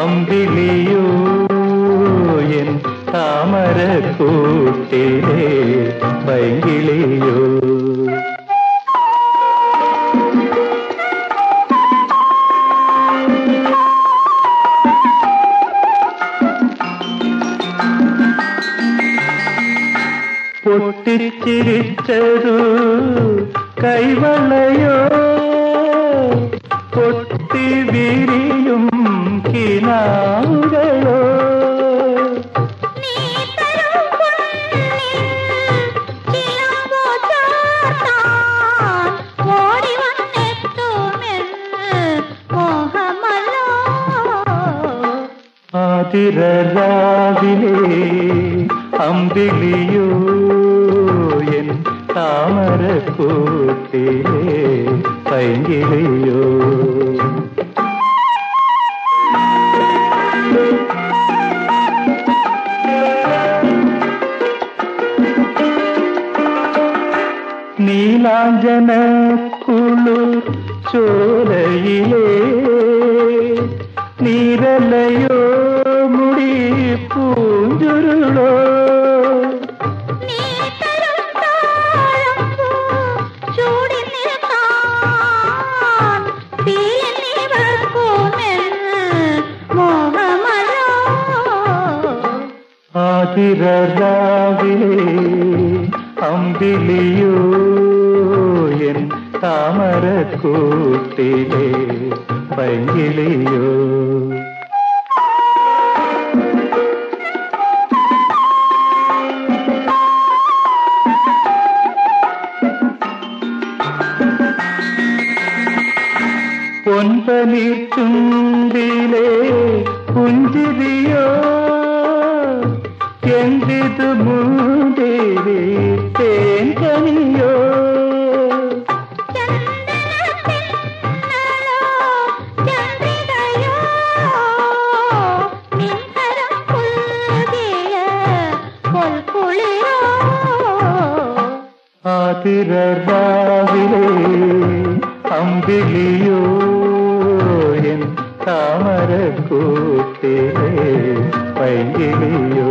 അമ്പിളിയോ N താമരക്കൂട്ടിലെ പൈങ്കിളിയോ പൊട്ടിച്ചിരിച്ചതു കൈവളയോ? പൊട്ടി വിരിയും മോഹമല്ലോ. ആതിരാവിലെ അമ്പിളിയോ N താമരക്കൂട്ടിലെ പൈങ്കിളിയോ Neelanjana കുളിർ ചോലയിലേ. നീരലയോ മുടി പൂഞ്ചുരുളോ. നീ തരും താമരക്കൂട്ടിലെ പൈങ്കിളിയോ? പൊൻപനീർ ചുണ്ടിലെ പുഞ്ചിരിയോ? എന്തിതു മുന്തിരി തേൻ കനിയോ? ആതിരാവിലെ അമ്പിളിയോ എൻ താമരക്കൂട്ടിലെ പൈകിളിയോ